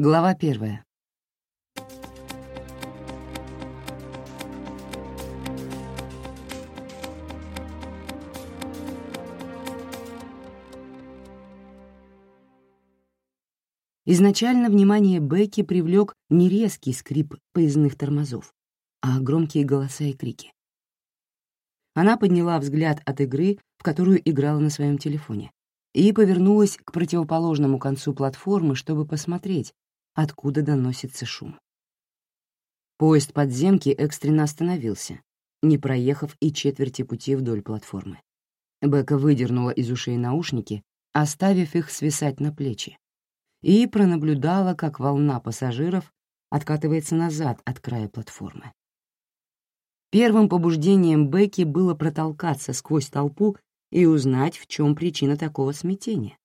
Глава первая. Изначально внимание Бекки привлек не резкий скрип поездных тормозов, а громкие голоса и крики. Она подняла взгляд от игры, в которую играла на своем телефоне, и повернулась к противоположному концу платформы, чтобы посмотреть, откуда доносится шум. Поезд подземки экстренно остановился, не проехав и четверти пути вдоль платформы. Бека выдернула из ушей наушники, оставив их свисать на плечи, и пронаблюдала, как волна пассажиров откатывается назад от края платформы. Первым побуждением Бекки было протолкаться сквозь толпу и узнать, в чем причина такого смятения.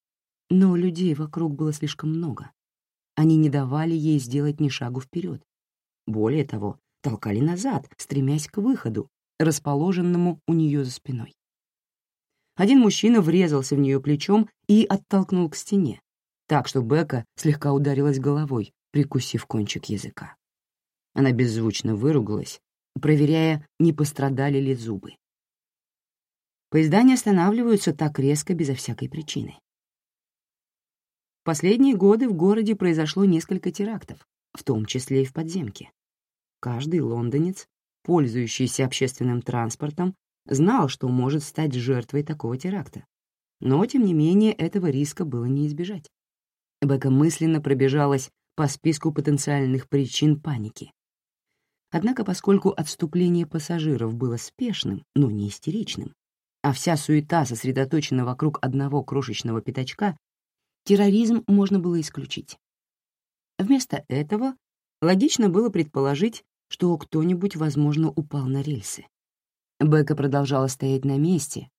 Но людей вокруг было слишком много. Они не давали ей сделать ни шагу вперед. Более того, толкали назад, стремясь к выходу, расположенному у нее за спиной. Один мужчина врезался в нее плечом и оттолкнул к стене, так что Бека слегка ударилась головой, прикусив кончик языка. Она беззвучно выругалась, проверяя, не пострадали ли зубы. Поезда не останавливаются так резко безо всякой причины. Последние годы в городе произошло несколько терактов, в том числе и в подземке. Каждый лондонец, пользующийся общественным транспортом, знал, что может стать жертвой такого теракта. Но, тем не менее, этого риска было не избежать. Бека мысленно пробежалась по списку потенциальных причин паники. Однако, поскольку отступление пассажиров было спешным, но не истеричным, а вся суета сосредоточена вокруг одного крошечного пятачка, терроризм можно было исключить. Вместо этого логично было предположить, что кто-нибудь, возможно, упал на рельсы. Бека продолжала стоять на месте,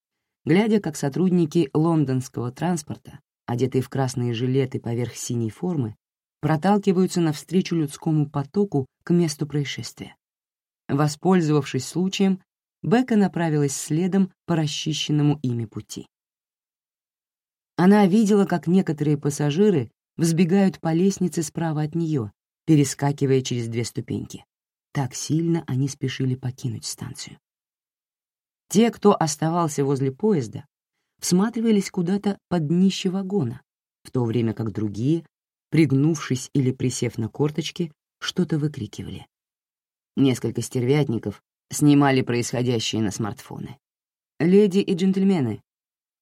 глядя, как сотрудники лондонского транспорта, одетые в красные жилеты поверх синей формы, проталкиваются навстречу людскому потоку к месту происшествия. Воспользовавшись случаем, Бека направилась следом по расчищенному ими пути. Она видела, как некоторые пассажиры взбегают по лестнице справа от нее, перескакивая через две ступеньки. Так сильно они спешили покинуть станцию. Те, кто оставался возле поезда, всматривались куда-то под днище вагона, в то время как другие пригнувшись или присев на корточки, что-то выкрикивали. Несколько стервятников снимали происходящее на смартфоны. «Леди и джентльмены», —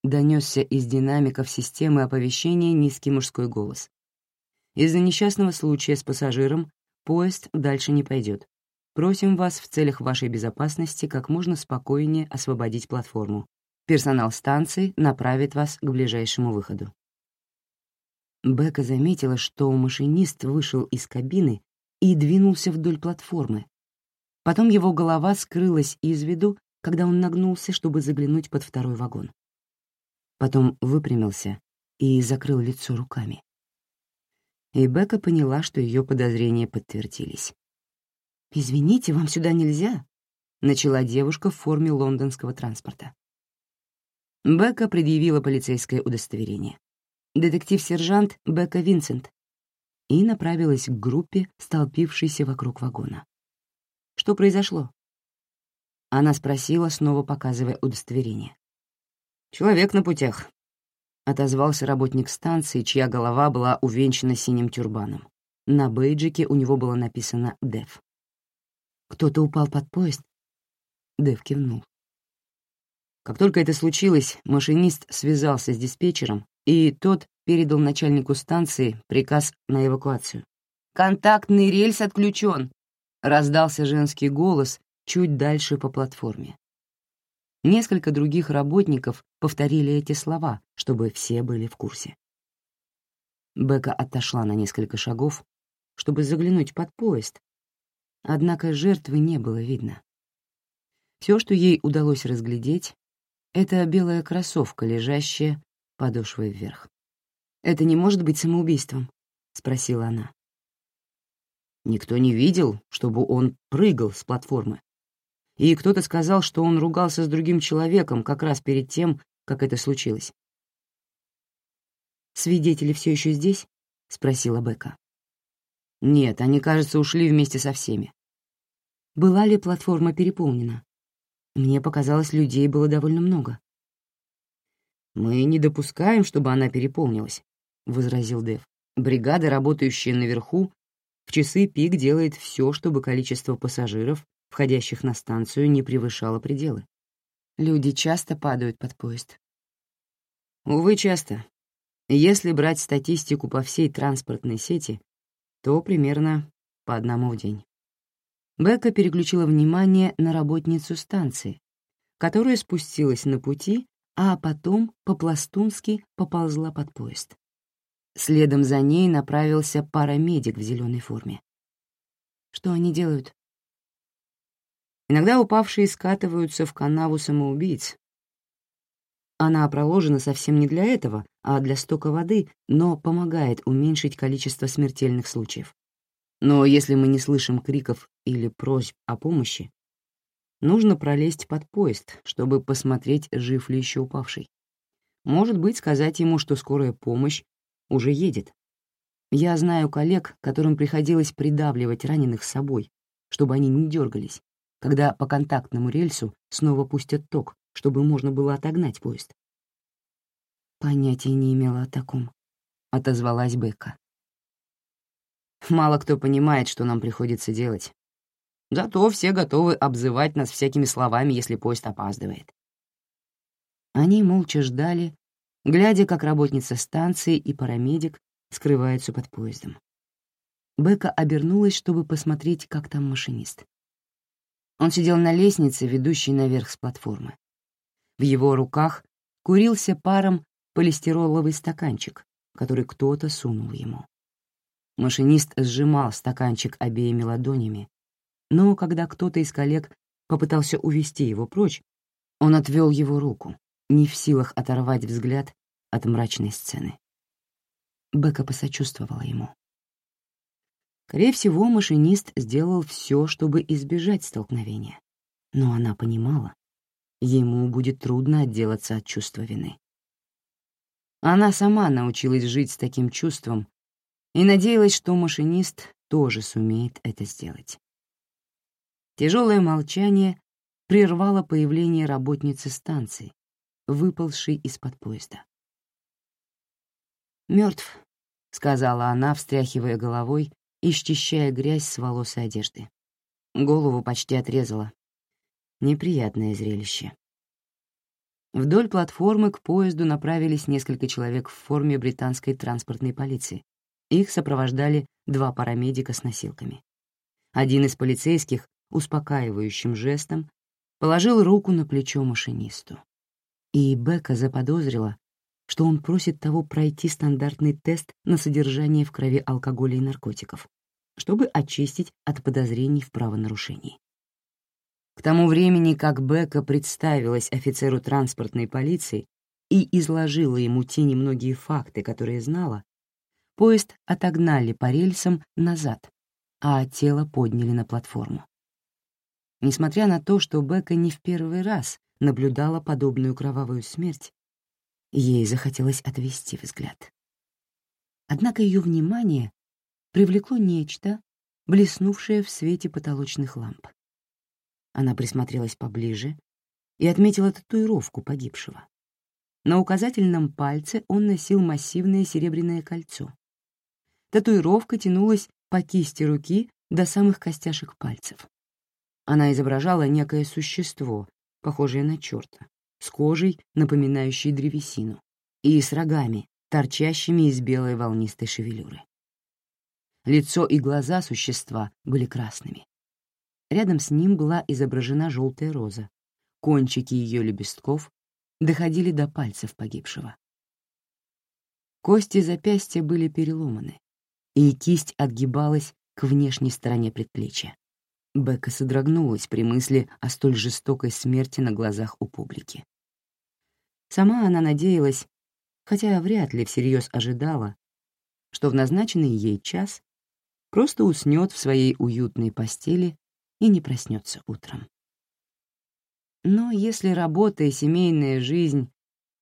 донесся из динамиков системы оповещения низкий мужской голос. «Из-за несчастного случая с пассажиром поезд дальше не пойдет. Просим вас в целях вашей безопасности как можно спокойнее освободить платформу. Персонал станции направит вас к ближайшему выходу». Бека заметила, что машинист вышел из кабины и двинулся вдоль платформы. Потом его голова скрылась из виду, когда он нагнулся, чтобы заглянуть под второй вагон. Потом выпрямился и закрыл лицо руками. И Бека поняла, что ее подозрения подтвердились. «Извините, вам сюда нельзя», — начала девушка в форме лондонского транспорта. Бека предъявила полицейское удостоверение детектив-сержант Бека Винсент, и направилась к группе, столпившейся вокруг вагона. «Что произошло?» Она спросила, снова показывая удостоверение. «Человек на путях», — отозвался работник станции, чья голова была увенчана синим тюрбаном. На бейджике у него было написано «Дев». «Кто-то упал под поезд?» Дев кивнул. Как только это случилось, машинист связался с диспетчером и тот передал начальнику станции приказ на эвакуацию. «Контактный рельс отключен», — раздался женский голос чуть дальше по платформе. Несколько других работников повторили эти слова, чтобы все были в курсе. Бека отошла на несколько шагов, чтобы заглянуть под поезд, однако жертвы не было видно. Все, что ей удалось разглядеть, — это белая кроссовка, лежащая подошвой вверх. «Это не может быть самоубийством?» — спросила она. Никто не видел, чтобы он прыгал с платформы. И кто-то сказал, что он ругался с другим человеком как раз перед тем, как это случилось. «Свидетели все еще здесь?» — спросила Бека. Нет, они, кажется, ушли вместе со всеми. Была ли платформа переполнена? Мне показалось, людей было довольно много. «Мы не допускаем, чтобы она переполнилась», — возразил Дэв. «Бригада, работающая наверху, в часы пик делает все, чтобы количество пассажиров, входящих на станцию, не превышало пределы. Люди часто падают под поезд. Увы, часто. Если брать статистику по всей транспортной сети, то примерно по одному в день. Бека переключила внимание на работницу станции, которая спустилась на пути, а потом по-пластунски поползла под поезд. Следом за ней направился парамедик в зеленой форме. Что они делают? Иногда упавшие скатываются в канаву самоубийц. Она проложена совсем не для этого, а для стока воды, но помогает уменьшить количество смертельных случаев. Но если мы не слышим криков или просьб о помощи, нужно пролезть под поезд, чтобы посмотреть, жив ли еще упавший. Может быть, сказать ему, что скорая помощь уже едет. Я знаю коллег, которым приходилось придавливать раненых с собой, чтобы они не дергались, когда по контактному рельсу снова пустят ток, чтобы можно было отогнать поезд. Понятия не имела о таком, — отозвалась Бека. Мало кто понимает, что нам приходится делать. Зато все готовы обзывать нас всякими словами, если поезд опаздывает. Они молча ждали, глядя, как работница станции и парамедик скрываются под поездом. Бека обернулась, чтобы посмотреть, как там машинист. Он сидел на лестнице, ведущей наверх с платформы. В его руках курился паром полистироловый стаканчик, который кто-то сунул ему. Машинист сжимал стаканчик обеими ладонями, но когда кто-то из коллег попытался увести его прочь, он отвел его руку, не в силах оторвать взгляд от мрачной сцены. Бека посочувствовала ему. Скорее всего, машинист сделал все, чтобы избежать столкновения. Но она понимала, ему будет трудно отделаться от чувства вины. Она сама научилась жить с таким чувством и надеялась, что машинист тоже сумеет это сделать. Тяжелое молчание прервало появление работницы станции, выползшей из-под поезда. Мертв, сказала она, встряхивая головой и грязь с волос и одежды. Голову почти отрезала. Неприятное зрелище. Вдоль платформы к поезду направились несколько человек в форме британской транспортной полиции. Их сопровождали два парамедика с носилками. Один из полицейских успокаивающим жестом положил руку на плечо машинисту. И Бека заподозрила, что он просит того пройти стандартный тест на содержание в крови алкоголя и наркотиков, чтобы очистить от подозрений в правонарушении. К тому времени, как Бека представилась офицеру транспортной полиции и изложила ему те немногие факты, которые знала, поезд отогнали по рельсам назад, а тело подняли на платформу. Несмотря на то, что Бека не в первый раз наблюдала подобную кровавую смерть, Ей захотелось отвести взгляд. Однако ее внимание привлекло нечто, блеснувшее в свете потолочных ламп. Она присмотрелась поближе и отметила татуировку погибшего. На указательном пальце он носил массивное серебряное кольцо. Татуировка тянулась по кисти руки до самых костяшек пальцев. Она изображала некое существо, похожее на черта, с кожей, напоминающей древесину, и с рогами, торчащими из белой волнистой шевелюры. Лицо и глаза существа были красными. Рядом с ним была изображена желтая роза. Кончики ее лепестков доходили до пальцев погибшего. Кости запястья были переломаны, и кисть отгибалась к внешней стороне предплечья. Бека содрогнулась при мысли о столь жестокой смерти на глазах у публики. Сама она надеялась, хотя вряд ли всерьез ожидала, что в назначенный ей час просто уснет в своей уютной постели и не проснется утром. Но если работа и семейная жизнь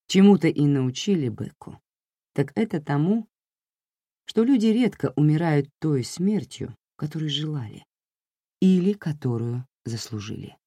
чему-то и научили Беку, так это тому, что люди редко умирают той смертью, которой желали или которую заслужили.